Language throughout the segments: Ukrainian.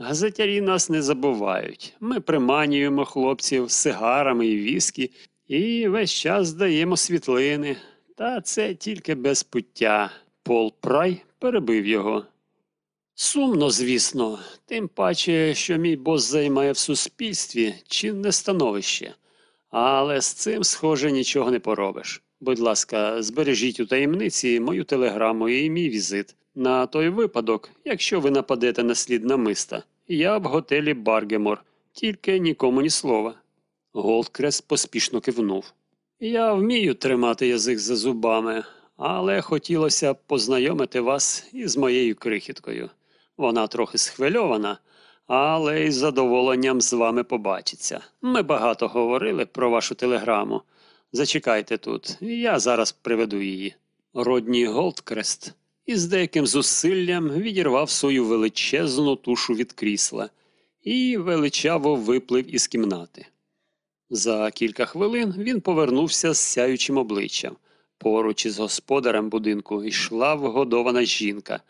Газетярі нас не забувають. Ми приманюємо хлопців сигарами і віскі і весь час даємо світлини. Та це тільки без пуття. Пол Прай перебив його. Сумно, звісно, тим паче, що мій бос займає в суспільстві чинне становище. Але з цим, схоже, нічого не поробиш. Будь ласка, збережіть у таємниці мою телеграму і мій візит. На той випадок, якщо ви нападете на слід намиста, я в готелі Баргемор, тільки нікому ні слова. Голдкрест поспішно кивнув. Я вмію тримати язик за зубами, але хотілося б познайомити вас із моєю крихіткою. Вона трохи схвильована, але із задоволенням з вами побачиться. Ми багато говорили про вашу телеграму. Зачекайте тут, я зараз приведу її. Родній Голдкрест із деяким зусиллям відірвав свою величезну тушу від крісла і величаво виплив із кімнати. За кілька хвилин він повернувся з сяючим обличчям. Поруч із господарем будинку йшла вгодована жінка.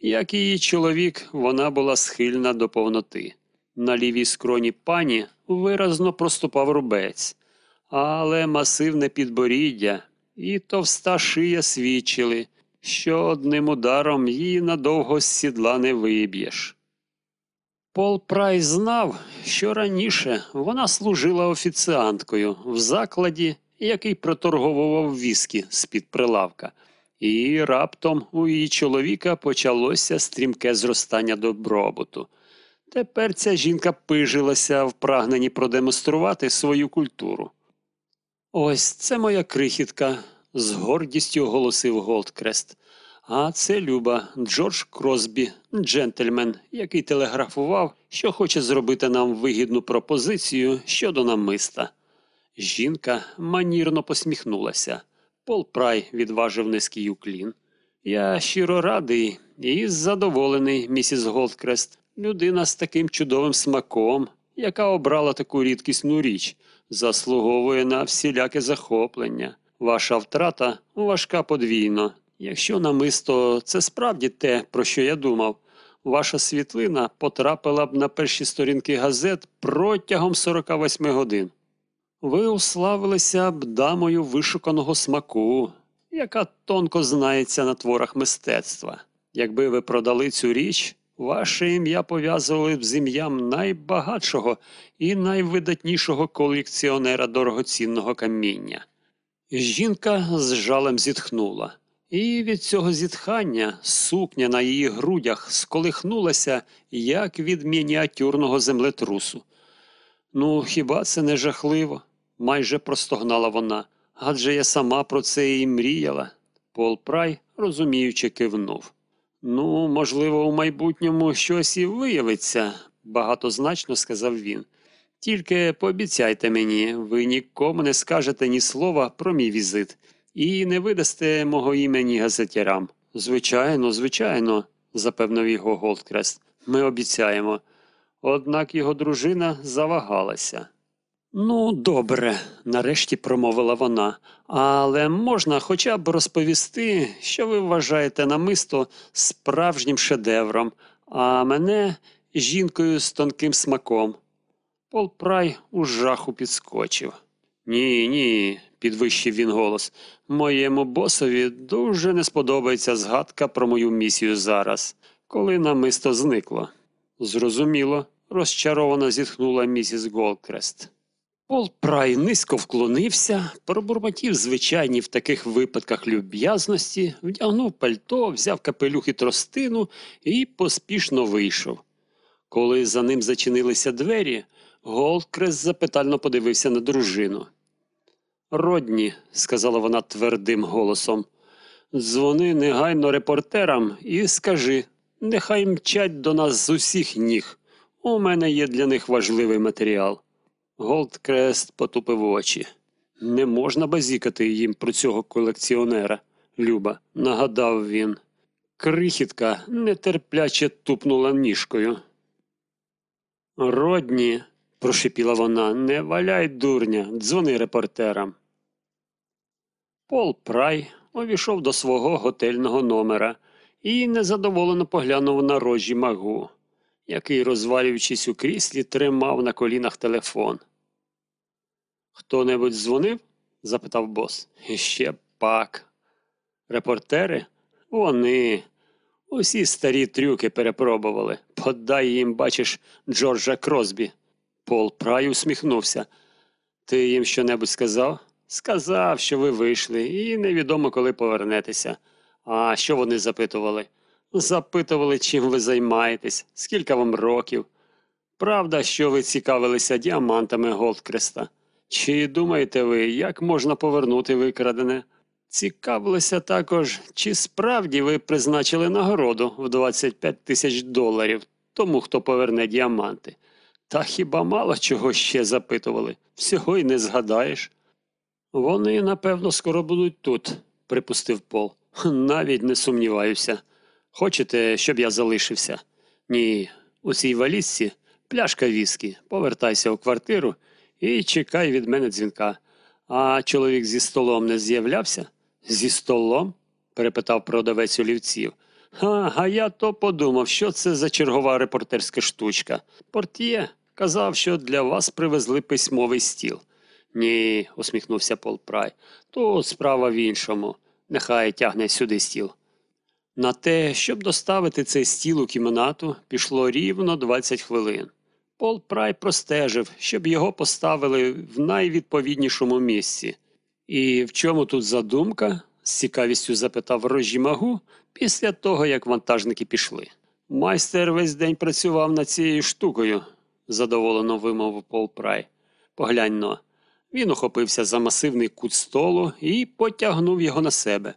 Як і її чоловік, вона була схильна до повноти. На лівій скроні пані виразно проступав рубець, але масивне підборіддя і товста шия свідчили, що одним ударом її надовго з сідла не виб'єш. Пол Прайс знав, що раніше вона служила офіціанткою в закладі, який проторговував віскі з-під прилавка, і раптом у її чоловіка почалося стрімке зростання добробуту. Тепер ця жінка пижилася в прагненні продемонструвати свою культуру. Ось це моя крихітка, з гордістю оголосив Голдкрест. А це Люба, Джордж Кросбі, джентльмен, який телеграфував, що хоче зробити нам вигідну пропозицію щодо намиста. Жінка манірно посміхнулася. Пол Прай відважив низький уклін. Я щиро радий і задоволений, місіс Голдкрест, людина з таким чудовим смаком, яка обрала таку рідкісну річ, заслуговує на всіляке захоплення. Ваша втрата важка подвійно. Якщо намисто це справді те, про що я думав, ваша світлина потрапила б на перші сторінки газет протягом 48 годин. Ви уславилися б дамою вишуканого смаку, яка тонко знається на творах мистецтва. Якби ви продали цю річ, ваше ім'я пов'язували б з ім'ям найбагатшого і найвидатнішого колекціонера дорогоцінного каміння. Жінка з жалем зітхнула, і від цього зітхання сукня на її грудях сколихнулася, як від мініатюрного землетрусу. Ну, хіба це не жахливо? майже простогнала вона. Адже я сама про це і мріяла. Пол Прай, розуміючи, кивнув. Ну, можливо, у майбутньому щось і виявиться, багатозначно сказав він. Тільки пообіцяйте мені, ви нікому не скажете ні слова про мій візит і не видасте мого імені газетярам. Звичайно, звичайно, запевнив його Голдкрест. Ми обіцяємо. Однак його дружина завагалася. Ну, добре, нарешті промовила вона, але можна хоча б розповісти, що ви вважаєте намисто справжнім шедевром, а мене жінкою з тонким смаком. Пол Прай у жаху підскочив. Ні, ні, підвищив він голос. Моєму босові дуже не сподобається згадка про мою місію зараз, коли намисто зникло. Зрозуміло, розчаровано зітхнула місіс Голдкрест. Пол Прай низько вклонився, пробурмотів звичайні в таких випадках люб'язності, вдягнув пальто, взяв капелюх і тростину і поспішно вийшов. Коли за ним зачинилися двері, Голдкрест запитально подивився на дружину. Родні, сказала вона твердим голосом, дзвони негайно репортерам і скажи, нехай мчать до нас з усіх ніг. У мене є для них важливий матеріал. Голдкрест потупив очі. Не можна базікати їм про цього колекціонера, Люба, нагадав він. Крихітка нетерпляче тупнула ніжкою. Родні, прошипіла вона, не валяй дурня, дзвони репортерам. Пол Прай увійшов до свого готельного номера і незадоволено поглянув на рожі магу. який, розвалюючись у кріслі, тримав на колінах телефон. Хто-небудь дзвонив? запитав бос. Ще пак. Репортери? Вони. Усі старі трюки перепробували. Подай їм, бачиш, Джорджа Кросбі. Пол Прай усміхнувся. Ти їм щонебудь сказав? Сказав, що ви вийшли, і невідомо, коли повернетеся. А що вони запитували? Запитували, чим ви займаєтесь, скільки вам років. Правда, що ви цікавилися діамантами Голдкреста? Чи думаєте ви, як можна повернути викрадене? Цікавилися також, чи справді ви призначили нагороду в 25 тисяч доларів тому, хто поверне діаманти. Та хіба мало чого ще запитували? Всього й не згадаєш. Вони, напевно, скоро будуть тут, припустив Пол. Навіть не сумніваюся. Хочете, щоб я залишився? Ні, у цій валізці пляшка віскі. Повертайся у квартиру і чекай від мене дзвінка. А чоловік зі столом не з'являвся? Зі столом? перепитав продавець олівців. А, а я то подумав, що це за чергова репортерська штучка. Портє казав, що для вас привезли письмовий стіл. Ні, усміхнувся Пол Прай. Тут справа в іншому. Нехай тягне сюди стіл. На те, щоб доставити цей стіл у кімнату, пішло рівно 20 хвилин. Пол Прай простежив, щоб його поставили в найвідповіднішому місці. І в чому тут задумка? З цікавістю запитав Рожі Магу після того, як вантажники пішли. Майстер весь день працював над цією штукою, задоволено вимовив Пол Прай. Поглянь но. Він ухопився за масивний кут столу і потягнув його на себе.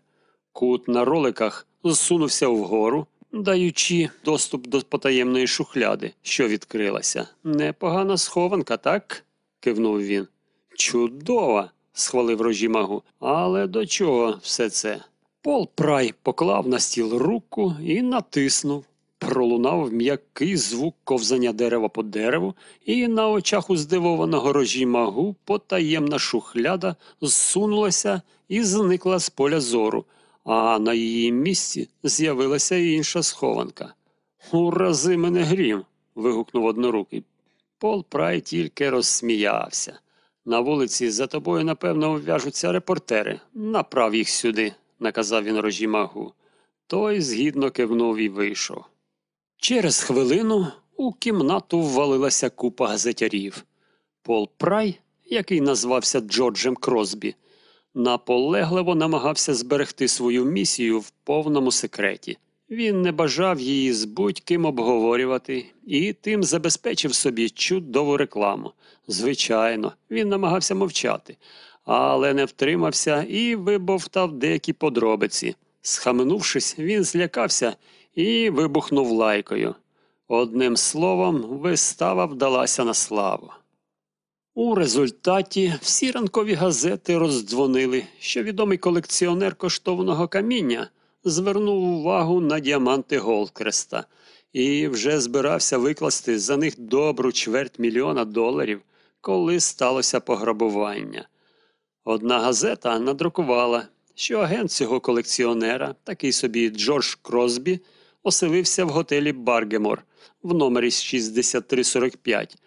Кут на роликах зсунувся вгору, даючи доступ до потаємної шухляди, що відкрилася. Непогана схованка, так? кивнув він. Чудова, схвалив рожі магу. Але до чого все це? Пол Прай поклав на стіл руку і натиснув. Пролунав м'який звук ковзання дерева по дереву, і на очах у здивованого рожі магу потаємна шухляда зсунулася і зникла з поля зору, а на її місці з'явилася інша схованка. Урази мене грім. вигукнув однорукий. Пол Прай тільки розсміявся. На вулиці за тобою, напевно, в'яжуться репортери. Направ їх сюди, наказав він рожі магу. Той згідно кивнув і вийшов. Через хвилину у кімнату ввалилася купа газетярів. Пол Прай, який назвався Джорджем Кросбі, наполегливо намагався зберегти свою місію в повному секреті. Він не бажав її з будь-ким обговорювати і тим забезпечив собі чудову рекламу. Звичайно, він намагався мовчати, але не втримався і вибовтав деякі подробиці. Схаменувшись, він злякався і вибухнув лайкою. Одним словом, вистава вдалася на славу. У результаті всі ранкові газети роздзвонили, що відомий колекціонер коштовного каміння звернув увагу на діаманти Голдкреста і вже збирався викласти за них добру чверть мільйона доларів, коли сталося пограбування. Одна газета надрукувала, що агент цього колекціонера, такий собі Джордж Кросбі, оселився в готелі Баргемор в номері 6345,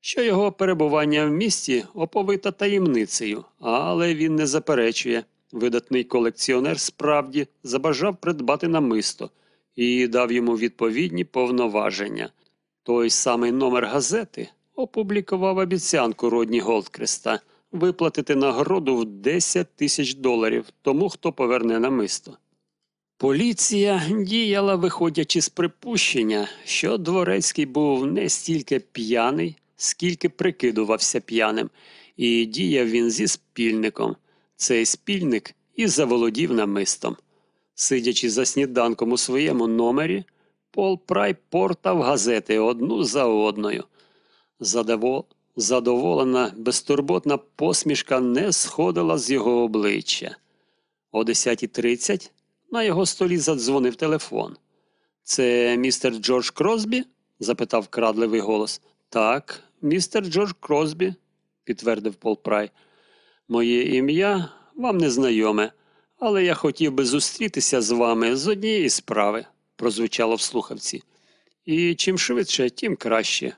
що його перебування в місті оповита таємницею, але він не заперечує. Видатний колекціонер справді забажав придбати намисто і дав йому відповідні повноваження. Той самий номер газети опублікував обіцянку Родні Голдкреста виплатити нагороду в 10 тисяч доларів тому, хто поверне намисто. Поліція діяла, виходячи з припущення, що дворецький був не стільки п'яний, скільки прикидувався п'яним, і діяв він зі спільником. Цей спільник і заволодів намистом. Сидячи за сніданком у своєму номері, Пол Прай портав газети одну за одною. Задовол... Задоволена, безтурботна посмішка не сходила з його обличчя. О 10.30 на його столі задзвонив телефон. Це містер Джордж Кросбі? запитав крадливий голос. Так, містер Джордж Кросбі, підтвердив Пол Прай. Моє ім'я вам не знайоме, але я хотів би зустрітися з вами з однієї справи, прозвучало в слухавці. І чим швидше, тим краще.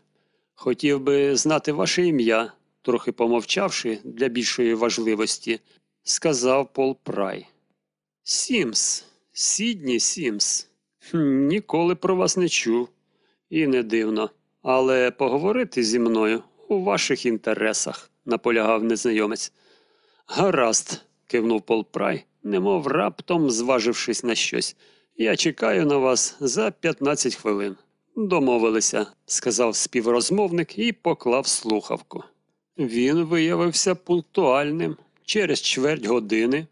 Хотів би знати ваше ім'я, трохи помовчавши для більшої важливості, сказав Пол Прай. Сімс, Сідні Сімс. Ніколи про вас не чув. І не дивно. Але поговорити зі мною у ваших інтересах, наполягав незнайомець. Гаразд, кивнув Пол Прай, немов раптом зважившись на щось. Я чекаю на вас за 15 хвилин. Домовилися, сказав співрозмовник і поклав слухавку. Він виявився пунктуальним. Через чверть години,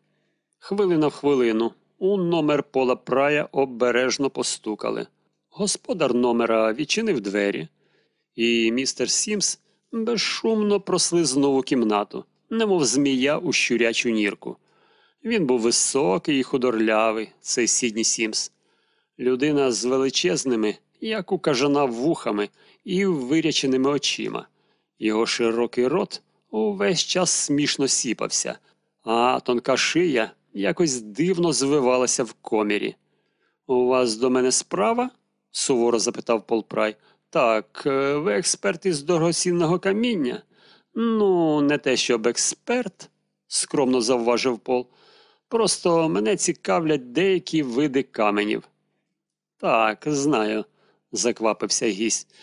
хвилина в хвилину, у номер Пола Прая обережно постукали. Господар номера відчинив двері, і містер Сімс безшумно прослизнув у кімнату, немов змія у щурячу нірку. Він був високий і худорлявий, цей Сідні Сімс. Людина з величезними, як у кажана вухами і виряченими очима. Його широкий рот увесь час смішно сіпався, а тонка шия якось дивно звивалася в комірі. У вас до мене справа? суворо запитав Полпрай. Так, е, ви експерт із дорогоцінного каміння? Ну, не те, щоб експерт, скромно завважив Пол. Просто мене цікавлять деякі види каменів. Так, знаю, заквапився гість.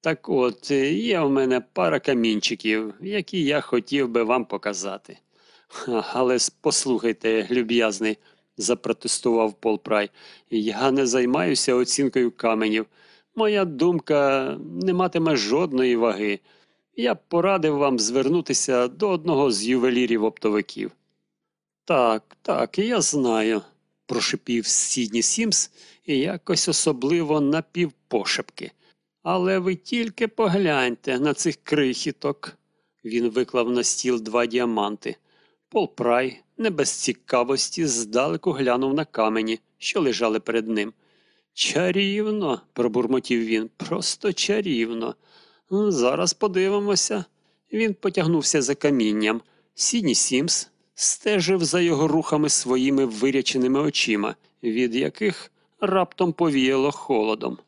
Так от, е, є в мене пара камінчиків, які я хотів би вам показати. Але послухайте, люб'язний, запротестував Пол Прай, я не займаюся оцінкою каменів. Моя думка не матиме жодної ваги. Я б порадив вам звернутися до одного з ювелірів оптовиків. Так, так, я знаю, прошипів Сідні Сімс і якось особливо напівпошепки. Але ви тільки погляньте на цих крихіток. Він виклав на стіл два діаманти. Пол Прай, не без цікавості, здалеку глянув на камені, що лежали перед ним. Чарівно, пробурмотів він, просто чарівно. Зараз подивимося. Він потягнувся за камінням. Сідні Сімс стежив за його рухами своїми виряченими очима, від яких раптом повіяло холодом.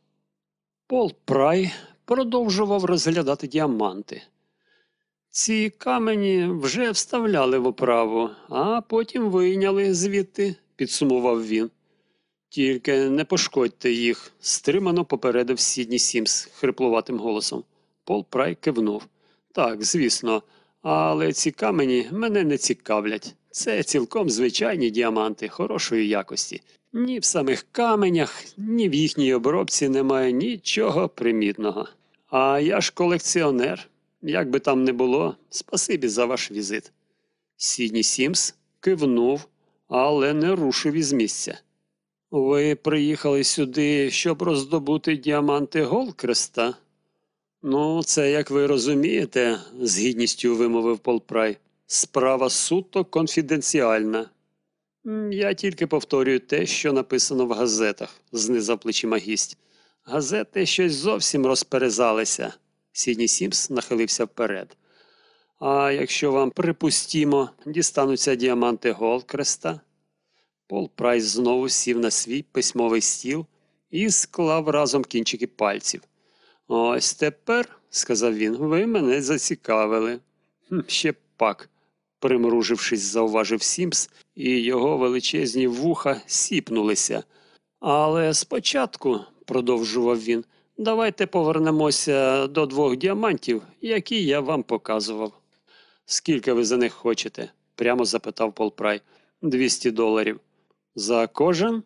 Пол Прай продовжував розглядати діаманти. Ці камені вже вставляли в оправу, а потім вийняли звідти, підсумував він. Тільки не пошкодьте їх, стримано попередив Сідні Сімс хриплуватим голосом. Пол Прай кивнув. Так, звісно, але ці камені мене не цікавлять. Це цілком звичайні діаманти хорошої якості. Ні в самих каменях, ні в їхній обробці немає нічого примітного. А я ж колекціонер. Як би там не було, спасибі за ваш візит. Сідні Сімс кивнув, але не рушив із місця. Ви приїхали сюди, щоб роздобути діаманти Голкреста? Ну, це, як ви розумієте, з гідністю вимовив Полпрай. Справа суто конфіденціальна. Я тільки повторюю те, що написано в газетах, знизав плечима гість. Газети щось зовсім розперезалися. Сідні Сімс нахилився вперед. А якщо вам, припустімо, дістануться діаманти Голкреста? Пол Прайс знову сів на свій письмовий стіл і склав разом кінчики пальців. Ось тепер, сказав він, ви мене зацікавили. «Хм, Ще пак, примружившись, зауважив Сімс, і його величезні вуха сіпнулися. Але спочатку, продовжував він, давайте повернемося до двох діамантів, які я вам показував. Скільки ви за них хочете? прямо запитав Полпрай. Двісті доларів. За кожен?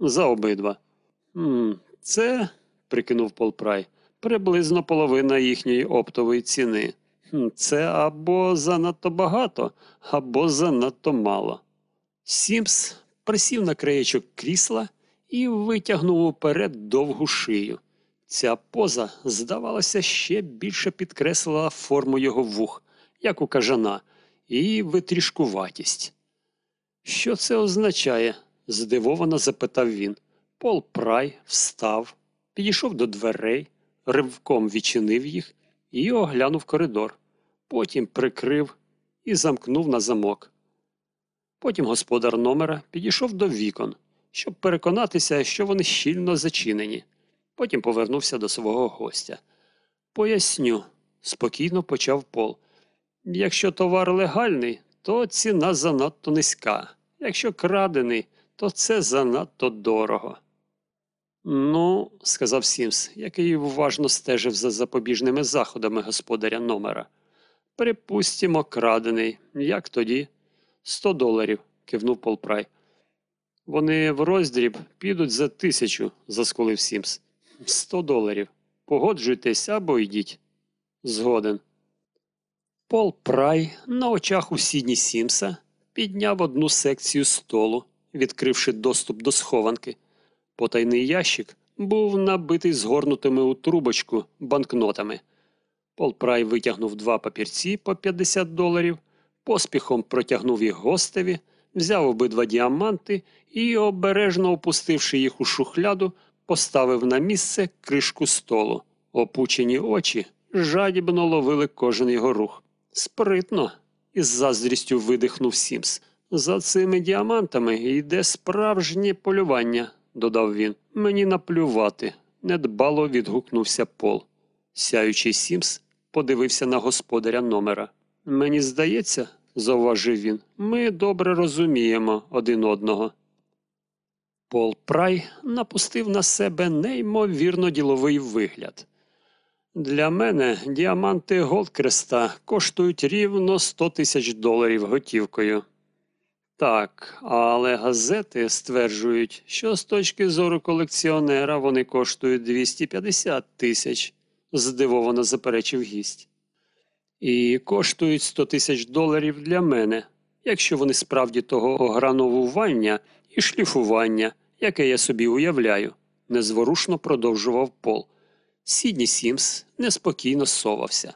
За обидва. «М, Це, прикинув Полпрай, приблизно половина їхньої оптової ціни. Це або занадто багато, або занадто мало. Сімс присів на краєчок крісла і витягнув уперед довгу шию. Ця поза, здавалося, ще більше підкреслила форму його вух, як у кажана, і витрішкуватість. Що це означає? здивовано запитав він. Пол Прай встав, підійшов до дверей, ривком відчинив їх і оглянув коридор. Потім прикрив і замкнув на замок. Потім господар номера підійшов до вікон, щоб переконатися, що вони щільно зачинені. Потім повернувся до свого гостя. Поясню, спокійно почав Пол. Якщо товар легальний, то ціна занадто низька. Якщо крадений, то це занадто дорого. Ну, сказав Сімс, який уважно стежив за запобіжними заходами господаря номера. Припустімо, крадений. Як тоді? Сто доларів, кивнув Полпрай. Вони в роздріб підуть за тисячу, заскулив Сімс. Сто доларів. Погоджуйтесь або йдіть. Згоден. Пол Прай на очах у Сідні Сімса підняв одну секцію столу, відкривши доступ до схованки. Потайний ящик був набитий згорнутими у трубочку банкнотами. Пол Прай витягнув два папірці по 50 доларів, поспіхом протягнув їх гостеві, взяв обидва діаманти і, обережно опустивши їх у шухляду, поставив на місце кришку столу. Опучені очі жадібно ловили кожен його рух. Спритно, із заздрістю видихнув Сімс. За цими діамантами йде справжнє полювання, додав він. Мені наплювати. Недбало відгукнувся Пол. Сяючий Сімс подивився на господаря номера. Мені здається, зауважив він, ми добре розуміємо один одного. Пол Прай напустив на себе неймовірно діловий вигляд. Для мене діаманти Голдкреста коштують рівно 100 тисяч доларів готівкою. Так, але газети стверджують, що з точки зору колекціонера вони коштують 250 тисяч, здивовано заперечив гість. І коштують 100 тисяч доларів для мене, якщо вони справді того ограновування і шліфування, яке я собі уявляю, незворушно продовжував Пол. Сідні Сімс неспокійно совався.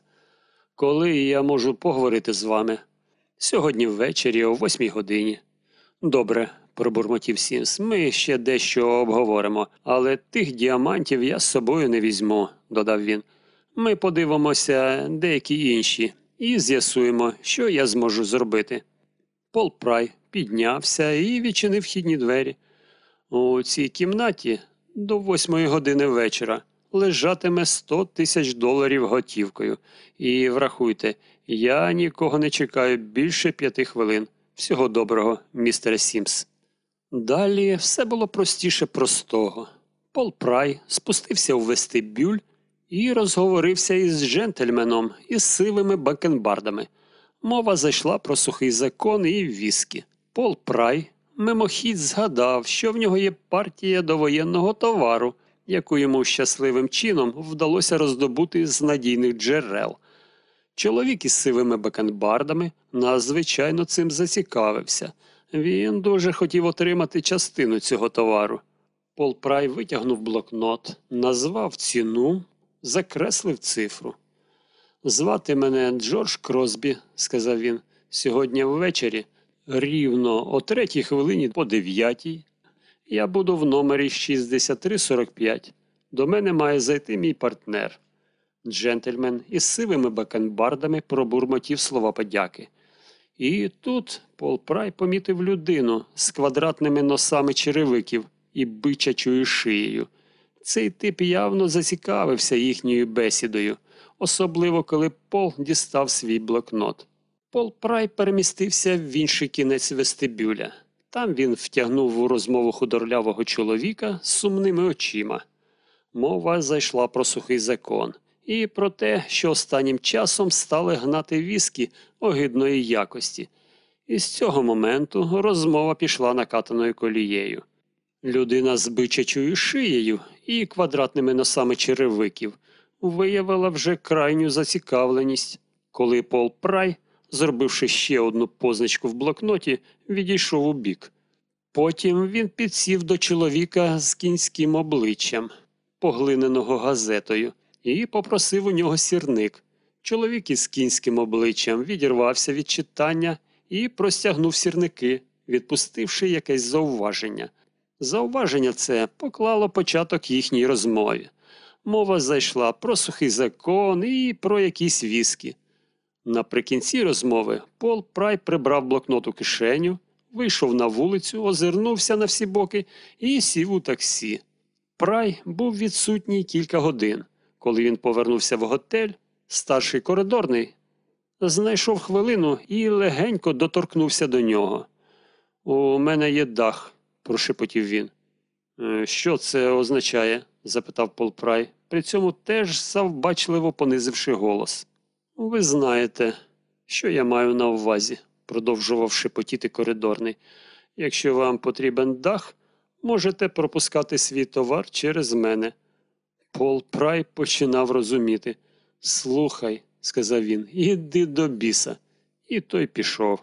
Коли я можу поговорити з вами? Сьогодні ввечері о восьмій годині. Добре, пробурмотів Сімс. Ми ще дещо обговоримо, але тих діамантів я з собою не візьму, додав він. Ми подивимося деякі інші і з'ясуємо, що я зможу зробити. Пол Прай піднявся і відчинив вхідні двері. У цій кімнаті до восьмої години вечора лежатиме 100 тисяч доларів готівкою. І врахуйте, я нікого не чекаю більше п'яти хвилин. Всього доброго, містере Сімс. Далі все було простіше простого. Пол Прай спустився у вестибюль і розговорився із джентльменом із сивими бакенбардами. Мова зайшла про сухий закон і віскі. Пол Прай мимохідь згадав, що в нього є партія довоєнного товару, яку йому щасливим чином вдалося роздобути з надійних джерел. Чоловік із сивими бакенбардами надзвичайно цим зацікавився. Він дуже хотів отримати частину цього товару. Пол Прай витягнув блокнот, назвав ціну, закреслив цифру. Звати мене Джордж Кросбі, сказав він, сьогодні ввечері, рівно о третій хвилині по дев'ятій. Я буду в номері 6345. До мене має зайти мій партнер. Джентльмен із сивими бакенбардами пробурмотів слова подяки. І тут Пол Прай помітив людину з квадратними носами черевиків і бичачою шиєю. Цей тип явно зацікавився їхньою бесідою, особливо коли Пол дістав свій блокнот. Пол Прай перемістився в інший кінець вестибюля. Там він втягнув у розмову худорлявого чоловіка з сумними очима. Мова зайшла про сухий закон і про те, що останнім часом стали гнати віскі огидної якості. І з цього моменту розмова пішла накатаною колією. Людина з бичачою шиєю і квадратними носами черевиків виявила вже крайню зацікавленість, коли Пол Прай, зробивши ще одну позначку в блокноті, відійшов у бік. Потім він підсів до чоловіка з кінським обличчям, поглиненого газетою, і попросив у нього сірник. Чоловік із кінським обличчям відірвався від читання і простягнув сірники, відпустивши якесь зауваження. Зауваження це поклало початок їхній розмові. Мова зайшла про сухий закон і про якісь віскі. Наприкінці розмови Пол Прай прибрав блокнот у кишеню, вийшов на вулицю, озирнувся на всі боки і сів у таксі. Прай був відсутній кілька годин. Коли він повернувся в готель, старший коридорний знайшов хвилину і легенько доторкнувся до нього. У мене є дах, прошепотів він. «Е, Що це означає? запитав Пол Прай, при цьому теж завбачливо понизивши голос. Ви знаєте, що я маю на увазі, продовжував шепотіти коридорний. Якщо вам потрібен дах, можете пропускати свій товар через мене. Пол Прай починав розуміти. Слухай, сказав він, іди до біса. І той пішов.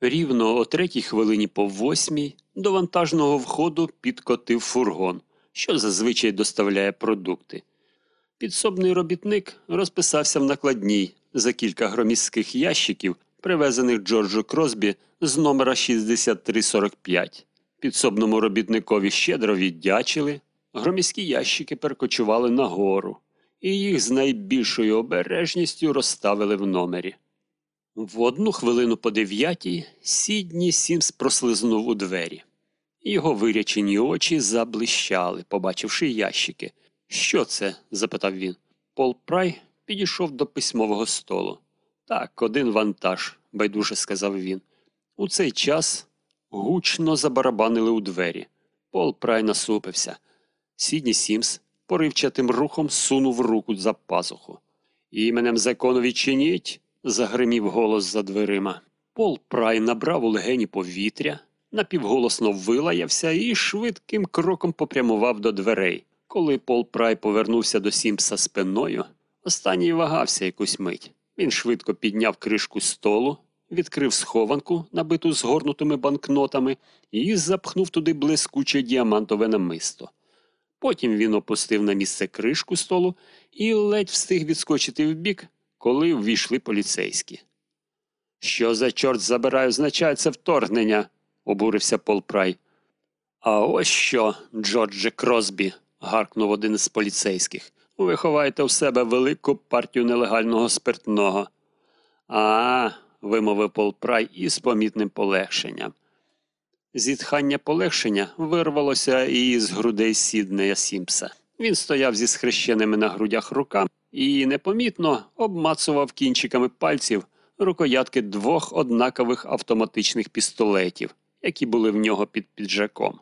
Рівно о третій хвилині по восьмій до вантажного входу підкотив фургон, що зазвичай доставляє продукти. Підсобний робітник розписався в накладній за кілька громіських ящиків, привезених Джорджу Кросбі з номера 6345. Підсобному робітникові щедро віддячили, громіські ящики перекочували нагору, і їх з найбільшою обережністю розставили в номері. В одну хвилину по дев'ятій Сідні Сімс прослизнув у двері. Його вирячені очі заблищали, побачивши ящики. Що це? запитав він. Пол Прай підійшов до письмового столу. Так, один вантаж, байдуже сказав він. У цей час гучно забарабанили у двері. Пол Прай насупився. Сідні Сімс поривчатим рухом сунув руку за пазуху. Іменем закону відчиніть, загримів голос за дверима. Пол Прай набрав у легені повітря, напівголосно вилаявся і швидким кроком попрямував до дверей. Коли Пол Прай повернувся до Сімпса спиною, останній вагався якусь мить. Він швидко підняв кришку столу, відкрив схованку, набиту згорнутими банкнотами, і запхнув туди блискуче діамантове намисто. Потім він опустив на місце кришку столу і ледь встиг відскочити вбік, коли ввійшли поліцейські. Що за чорт забирає означає це вторгнення? обурився Пол Прай. А ось що, Джордже Кросбі, гаркнув один із поліцейських. Ви ховаєте в себе велику партію нелегального спиртного. А, вимовив Пол Прай із помітним полегшенням. Зітхання полегшення вирвалося і із грудей Сіднея Сімпса. Він стояв зі схрещеними на грудях руками і непомітно обмацував кінчиками пальців рукоятки двох однакових автоматичних пістолетів, які були в нього під піджаком.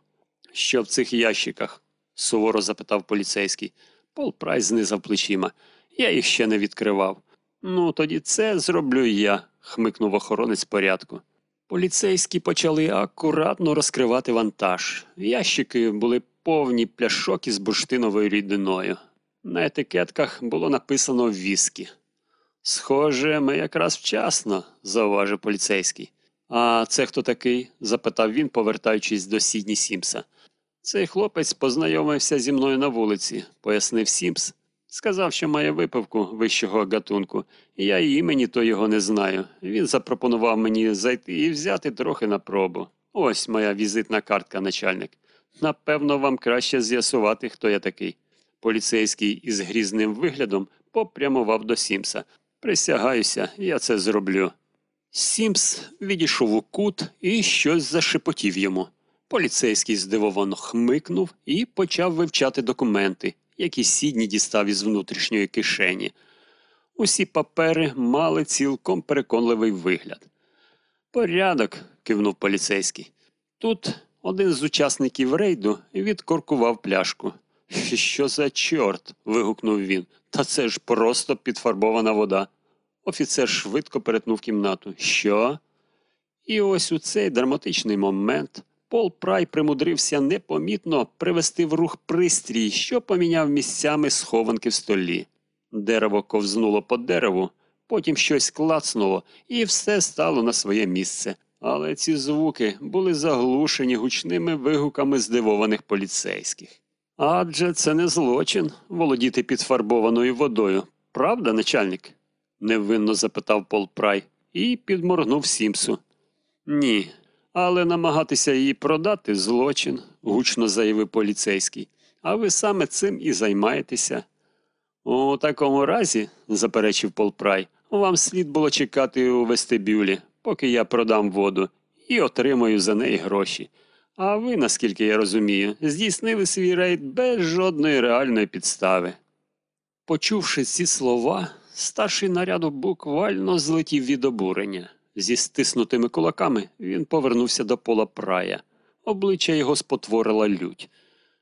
Що в цих ящиках? суворо запитав поліцейський. Пол Прайс знизав плечима. Я їх ще не відкривав. Ну, тоді це зроблю я, хмикнув охоронець порядку. Поліцейські почали акуратно розкривати вантаж. Ящики були повні пляшок із бурштиновою рідиною. На етикетках було написано віскі. Схоже, ми якраз вчасно, зауважив поліцейський. А це хто такий? запитав він, повертаючись до Сідні Сімса. Цей хлопець познайомився зі мною на вулиці, пояснив Сімс. Сказав, що має випивку вищого гатунку, я і імені то його не знаю. Він запропонував мені зайти і взяти трохи на пробу. Ось моя візитна картка, начальник. Напевно, вам краще з'ясувати, хто я такий. Поліцейський із грізним виглядом попрямував до Сімса. Присягаюся, я це зроблю. Сімс відійшов у кут і щось зашепотів йому. Поліцейський здивовано хмикнув і почав вивчати документи, які Сідні дістав із внутрішньої кишені. Усі папери мали цілком переконливий вигляд. Порядок, кивнув поліцейський. Тут один з учасників рейду відкоркував пляшку. Що за чорт? вигукнув він. Та це ж просто підфарбована вода. Офіцер швидко перетнув кімнату. Що? І ось у цей драматичний момент Пол Прай примудрився непомітно привести в рух пристрій, що поміняв місцями схованки в столі. Дерево ковзнуло по дереву, потім щось клацнуло, і все стало на своє місце. Але ці звуки були заглушені гучними вигуками здивованих поліцейських. Адже це не злочин володіти підфарбованою водою, правда, начальник? невинно запитав Пол Прай і підморгнув Сімсу. Ні, але намагатися її продати злочин, гучно заявив поліцейський. А ви саме цим і займаєтеся. У такому разі, заперечив Пол Прай, вам слід було чекати у вестибюлі, поки я продам воду, і отримаю за неї гроші. А ви, наскільки я розумію, здійснили свій рейд без жодної реальної підстави. Почувши ці слова, старший наряду буквально злетів від обурення. Зі стиснутими кулаками він повернувся до пола прая. Обличчя його спотворила лють.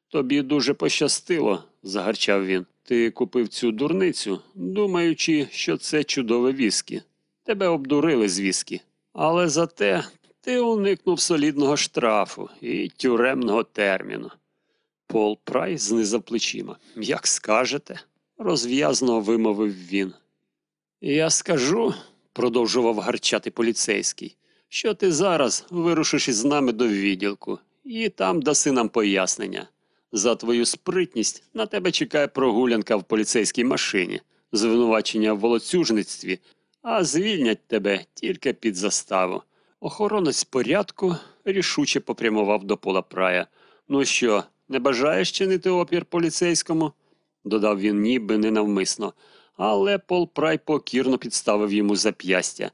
Тобі дуже пощастило, загарчав він. Ти купив цю дурницю, думаючи, що це чудове віскі. Тебе обдурили з віскі. Але зате ти уникнув солідного штрафу і тюремного терміну. Пол Прай знизав плечима. Як скажете, розв'язно вимовив він. Я скажу, продовжував гарчати поліцейський, що ти зараз вирушиш із нами до відділку і там даси нам пояснення. За твою спритність на тебе чекає прогулянка в поліцейській машині, звинувачення в волоцюжництві, а звільнять тебе тільки під заставу. Охоронець порядку рішуче попрямував до пола прая. Ну що, не бажаєш чинити опір поліцейському? додав він ніби ненавмисно, але Пол Прай покірно підставив йому зап'ястя.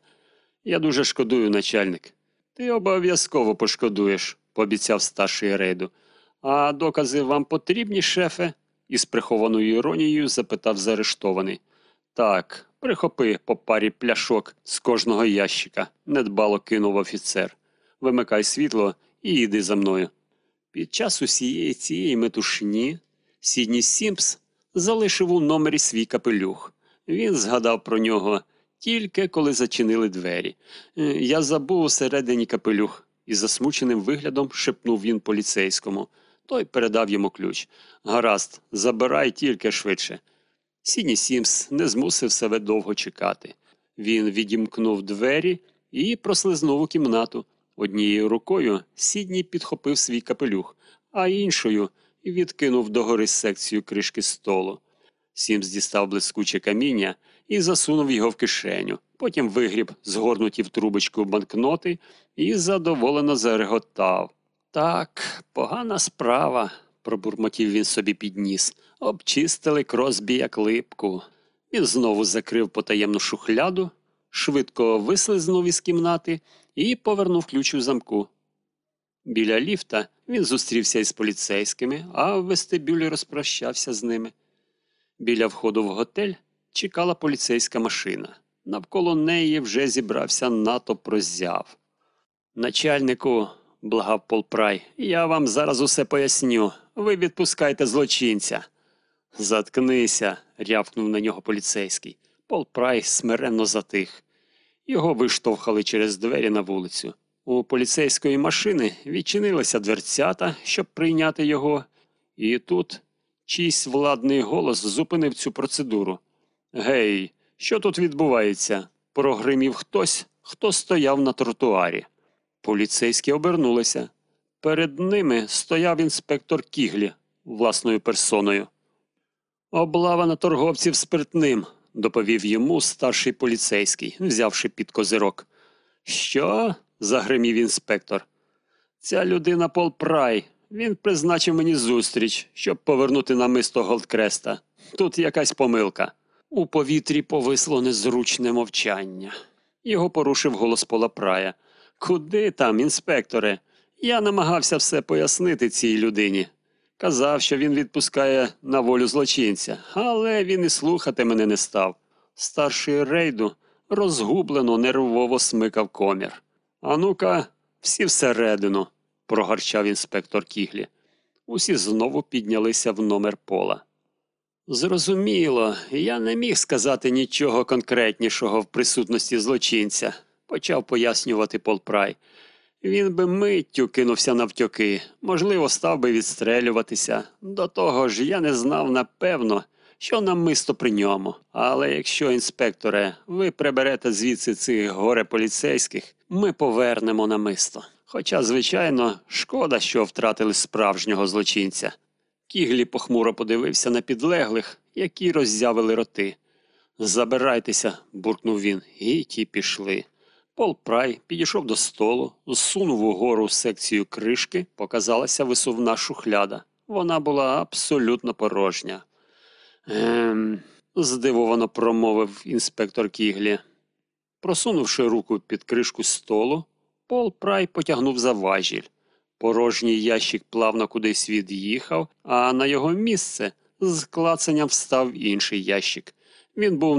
Я дуже шкодую, начальник. Ти обов'язково пошкодуєш, пообіцяв старший рейду. А докази вам потрібні, шефе? із прихованою іронією запитав заарештований. Так, прихопи по парі пляшок з кожного ящика, недбало кинув офіцер. Вимикай світло і йди за мною. Під час усієї цієї метушні Сідні Сімпс залишив у номері свій капелюх. Він згадав про нього тільки коли зачинили двері. «Е, Я забув усередині капелюх, із засмученим виглядом шепнув він поліцейському. Той передав йому ключ. Гаразд, забирай тільки швидше. Сідні Сімс не змусив себе довго чекати. Він відімкнув двері і прослизнув у кімнату. Однією рукою Сідні підхопив свій капелюх, а іншою відкинув догори секцію кришки столу. Сімс дістав блискуче каміння і засунув його в кишеню. Потім вигріб згорнуті в трубочку банкноти і задоволено зареготав. Так, погана справа, пробурмотів він собі під ніс. Обчистили кросбі як липку. Він знову закрив потаємну шухляду, швидко вислизнув із кімнати і повернув ключ у замку. Біля ліфта він зустрівся із поліцейськими, а в вестибюлі розпрощався з ними. Біля входу в готель чекала поліцейська машина. Навколо неї вже зібрався натовп роззяв. Начальнику, благав Полпрай, я вам зараз усе поясню. Ви відпускайте злочинця. Заткнися, рявкнув на нього поліцейський. Полпрай смиренно затих. Його виштовхали через двері на вулицю. У поліцейської машини відчинилися дверцята, щоб прийняти його, і тут чийсь владний голос зупинив цю процедуру. Гей, що тут відбувається? Прогримів хтось, хто стояв на тротуарі. Поліцейські обернулися. Перед ними стояв інспектор Кіглі власною персоною. Облава на торговців спиртним, доповів йому старший поліцейський, взявши під козирок. Що? загримів інспектор. Ця людина Пол Прай. Він призначив мені зустріч, щоб повернути намисто Голдкреста. Тут якась помилка. У повітрі повисло незручне мовчання. Його порушив голос Пола Прая. Куди там, інспекторе? Я намагався все пояснити цій людині. Казав, що він відпускає на волю злочинця, але він і слухати мене не став. Старший рейду розгублено нервово смикав комір. А ну-ка, всі всередину, прогарчав інспектор Кіглі. Усі знову піднялися в номер пола. Зрозуміло, я не міг сказати нічого конкретнішого в присутності злочинця, почав пояснювати Пол Прай. Він би миттю кинувся навтьоки, можливо, став би відстрелюватися. До того ж, я не знав напевно, що намисто при ньому. Але якщо, інспекторе, ви приберете звідси цих горе поліцейських, ми повернемо намисто. Хоча, звичайно, шкода, що втратили справжнього злочинця. Кіглі похмуро подивився на підлеглих, які роззявили роти. Забирайтеся, буркнув він, і ті пішли. Пол Прай підійшов до столу, зсунув угору секцію кришки, показалася висувна шухляда. Вона була абсолютно порожня. Ем, здивовано промовив інспектор Кіглі. Просунувши руку під кришку столу, Пол Прай потягнув за важіль. Порожній ящик плавно кудись від'їхав, а на його місце з клацанням встав інший ящик. Він був